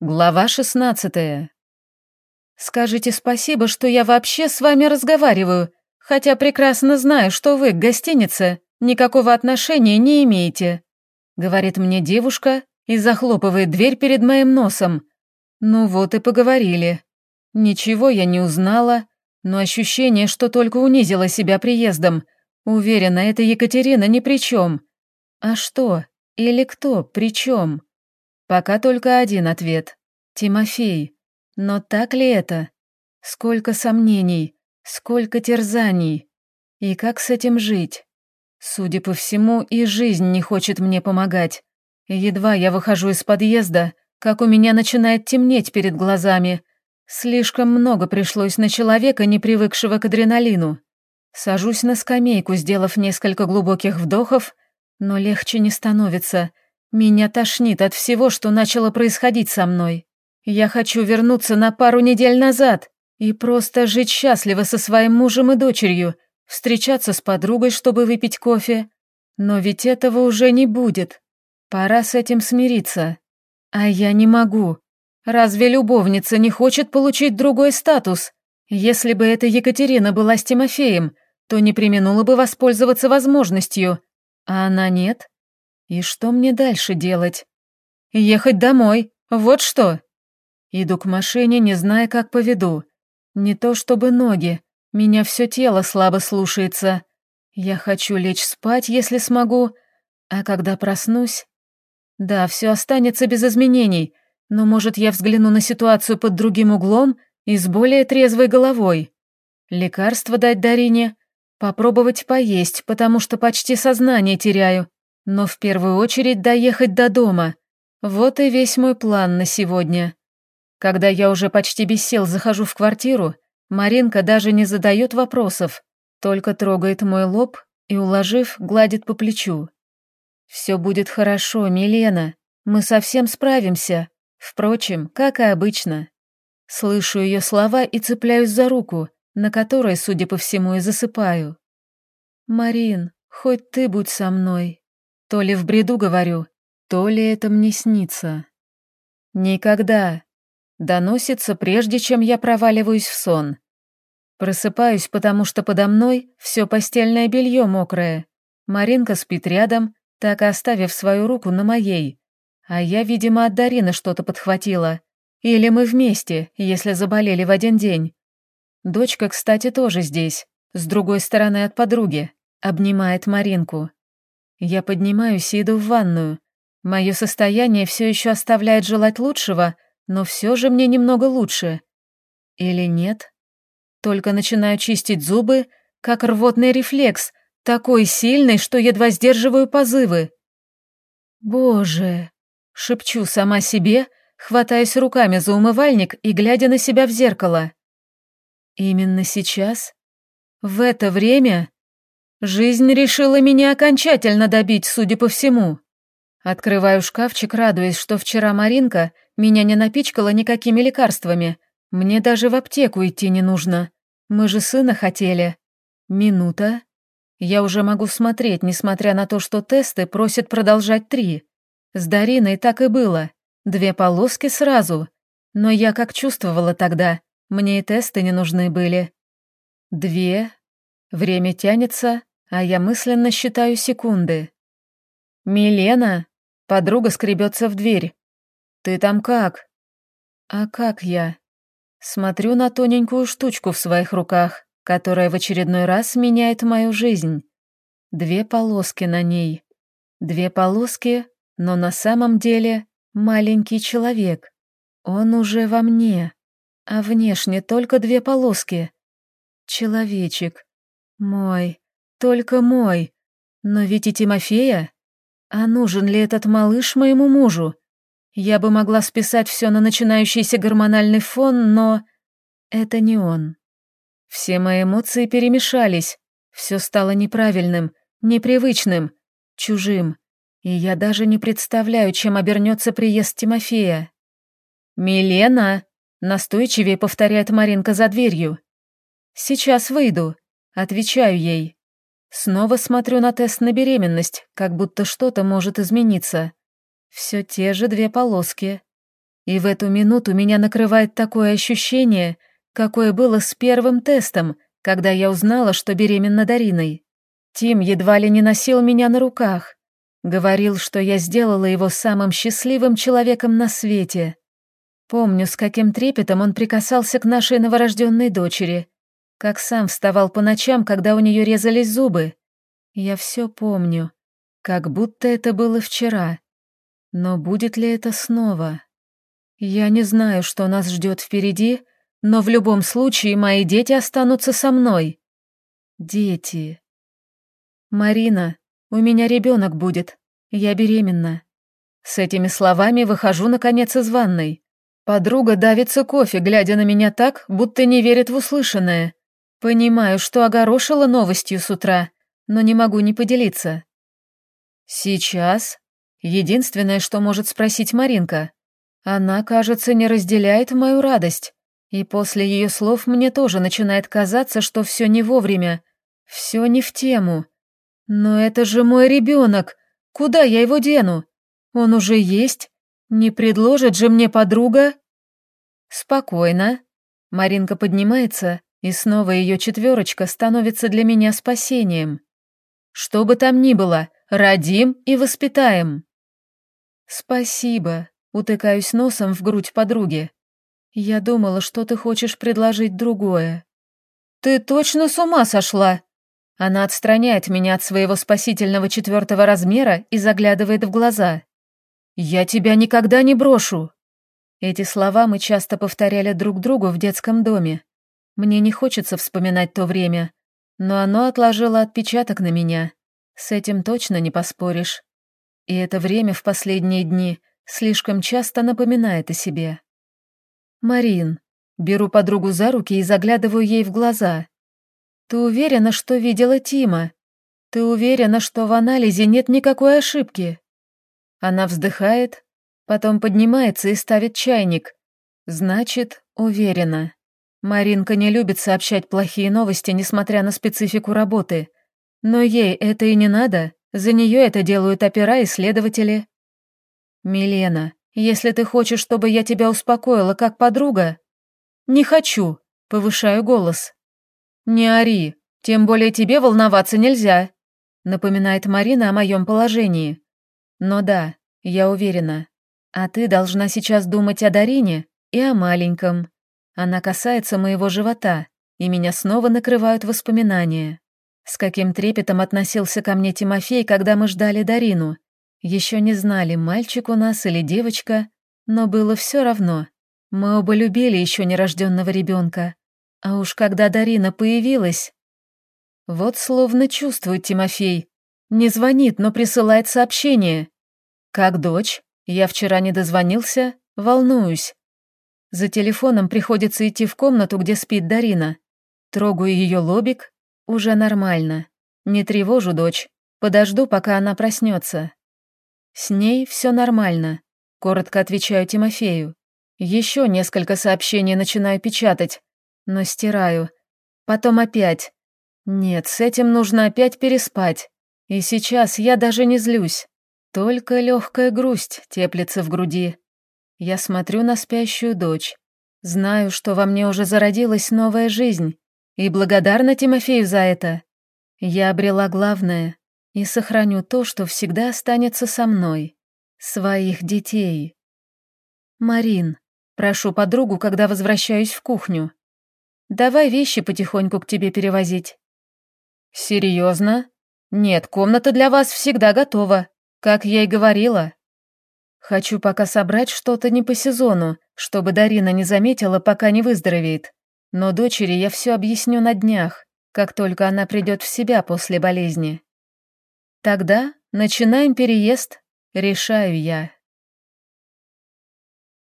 Глава шестнадцатая. «Скажите спасибо, что я вообще с вами разговариваю, хотя прекрасно знаю, что вы к гостинице никакого отношения не имеете», говорит мне девушка и захлопывает дверь перед моим носом. Ну вот и поговорили. Ничего я не узнала, но ощущение, что только унизила себя приездом. Уверена, это Екатерина ни при чем. А что? Или кто при чем? Пока только один ответ. Тимофей. Но так ли это? Сколько сомнений, сколько терзаний. И как с этим жить? Судя по всему, и жизнь не хочет мне помогать. Едва я выхожу из подъезда, как у меня начинает темнеть перед глазами. Слишком много пришлось на человека, не привыкшего к адреналину. Сажусь на скамейку, сделав несколько глубоких вдохов, но легче не становится — меня тошнит от всего, что начало происходить со мной. Я хочу вернуться на пару недель назад и просто жить счастливо со своим мужем и дочерью, встречаться с подругой, чтобы выпить кофе. Но ведь этого уже не будет. Пора с этим смириться. А я не могу. Разве любовница не хочет получить другой статус? Если бы эта Екатерина была с Тимофеем, то не применула бы воспользоваться возможностью. А она нет. И что мне дальше делать? Ехать домой, вот что. Иду к машине, не зная, как поведу. Не то чтобы ноги, меня все тело слабо слушается. Я хочу лечь спать, если смогу, а когда проснусь... Да, все останется без изменений, но, может, я взгляну на ситуацию под другим углом и с более трезвой головой. Лекарство дать Дарине, попробовать поесть, потому что почти сознание теряю. Но в первую очередь доехать до дома. Вот и весь мой план на сегодня. Когда я уже почти без сил захожу в квартиру, Маринка даже не задает вопросов, только трогает мой лоб и, уложив, гладит по плечу. «Все будет хорошо, Милена, мы совсем справимся. Впрочем, как и обычно». Слышу ее слова и цепляюсь за руку, на которой, судя по всему, и засыпаю. «Марин, хоть ты будь со мной». То ли в бреду говорю, то ли это мне снится. Никогда. Доносится, прежде чем я проваливаюсь в сон. Просыпаюсь, потому что подо мной все постельное белье мокрое. Маринка спит рядом, так оставив свою руку на моей. А я, видимо, от Дарины что-то подхватила. Или мы вместе, если заболели в один день. Дочка, кстати, тоже здесь, с другой стороны от подруги, обнимает Маринку. Я поднимаюсь и иду в ванную. Мое состояние все еще оставляет желать лучшего, но все же мне немного лучше. Или нет? Только начинаю чистить зубы, как рвотный рефлекс, такой сильный, что едва сдерживаю позывы. «Боже!» — шепчу сама себе, хватаясь руками за умывальник и глядя на себя в зеркало. Именно сейчас? В это время? Жизнь решила меня окончательно добить, судя по всему. Открываю шкафчик, радуясь, что вчера Маринка меня не напичкала никакими лекарствами. Мне даже в аптеку идти не нужно. Мы же сына хотели. Минута. Я уже могу смотреть, несмотря на то, что тесты просят продолжать три. С Дариной так и было. Две полоски сразу. Но я как чувствовала тогда, мне и тесты не нужны были. Две. Время тянется, а я мысленно считаю секунды. «Милена!» — подруга скребется в дверь. «Ты там как?» «А как я?» Смотрю на тоненькую штучку в своих руках, которая в очередной раз меняет мою жизнь. Две полоски на ней. Две полоски, но на самом деле маленький человек. Он уже во мне, а внешне только две полоски. Человечек. Мой. Только мой. Но ведь и Тимофея. А нужен ли этот малыш моему мужу? Я бы могла списать все на начинающийся гормональный фон, но... Это не он. Все мои эмоции перемешались. Все стало неправильным, непривычным, чужим. И я даже не представляю, чем обернется приезд Тимофея. «Милена!» — настойчивее повторяет Маринка за дверью. «Сейчас выйду», — отвечаю ей. Снова смотрю на тест на беременность, как будто что-то может измениться. Все те же две полоски. И в эту минуту меня накрывает такое ощущение, какое было с первым тестом, когда я узнала, что беременна Дариной. Тим едва ли не носил меня на руках. Говорил, что я сделала его самым счастливым человеком на свете. Помню, с каким трепетом он прикасался к нашей новорожденной дочери, как сам вставал по ночам, когда у нее резались зубы. Я все помню, как будто это было вчера. Но будет ли это снова? Я не знаю, что нас ждет впереди, но в любом случае мои дети останутся со мной. Дети. Марина, у меня ребенок будет. Я беременна. С этими словами выхожу, наконец, из ванной. Подруга давится кофе, глядя на меня так, будто не верит в услышанное. Понимаю, что огорошила новостью с утра, но не могу не поделиться. Сейчас? Единственное, что может спросить Маринка. Она, кажется, не разделяет мою радость. И после ее слов мне тоже начинает казаться, что все не вовремя, все не в тему. Но это же мой ребенок. Куда я его дену? Он уже есть? Не предложит же мне подруга? Спокойно. Маринка поднимается и снова ее четверочка становится для меня спасением. Что бы там ни было, родим и воспитаем. Спасибо, утыкаюсь носом в грудь подруги. Я думала, что ты хочешь предложить другое. Ты точно с ума сошла? Она отстраняет меня от своего спасительного четвертого размера и заглядывает в глаза. «Я тебя никогда не брошу!» Эти слова мы часто повторяли друг другу в детском доме. Мне не хочется вспоминать то время, но оно отложило отпечаток на меня. С этим точно не поспоришь. И это время в последние дни слишком часто напоминает о себе. «Марин», беру подругу за руки и заглядываю ей в глаза. «Ты уверена, что видела Тима? Ты уверена, что в анализе нет никакой ошибки?» Она вздыхает, потом поднимается и ставит чайник. Значит, уверена. Маринка не любит сообщать плохие новости, несмотря на специфику работы. Но ей это и не надо, за нее это делают опера и следователи. «Милена, если ты хочешь, чтобы я тебя успокоила как подруга...» «Не хочу», — повышаю голос. «Не ори, тем более тебе волноваться нельзя», — напоминает Марина о моем положении. «Но да, я уверена. А ты должна сейчас думать о Дарине и о маленьком. Она касается моего живота, и меня снова накрывают воспоминания. С каким трепетом относился ко мне Тимофей, когда мы ждали Дарину. Еще не знали, мальчик у нас или девочка, но было все равно. Мы оба любили еще нерожденного ребенка. А уж когда Дарина появилась... Вот словно чувствует Тимофей. Не звонит, но присылает сообщение. «Как дочь? Я вчера не дозвонился, волнуюсь. За телефоном приходится идти в комнату, где спит Дарина. Трогаю ее лобик. Уже нормально. Не тревожу дочь. Подожду, пока она проснется. С ней все нормально. Коротко отвечаю Тимофею. Еще несколько сообщений начинаю печатать, но стираю. Потом опять. Нет, с этим нужно опять переспать. И сейчас я даже не злюсь. Только легкая грусть теплится в груди. Я смотрю на спящую дочь. Знаю, что во мне уже зародилась новая жизнь, и благодарна Тимофею за это. Я обрела главное и сохраню то, что всегда останется со мной. Своих детей. Марин, прошу подругу, когда возвращаюсь в кухню. Давай вещи потихоньку к тебе перевозить. Серьезно? Нет, комната для вас всегда готова, как я и говорила. Хочу пока собрать что-то не по сезону, чтобы Дарина не заметила, пока не выздоровеет. Но дочери я все объясню на днях, как только она придет в себя после болезни. Тогда начинаем переезд, решаю я.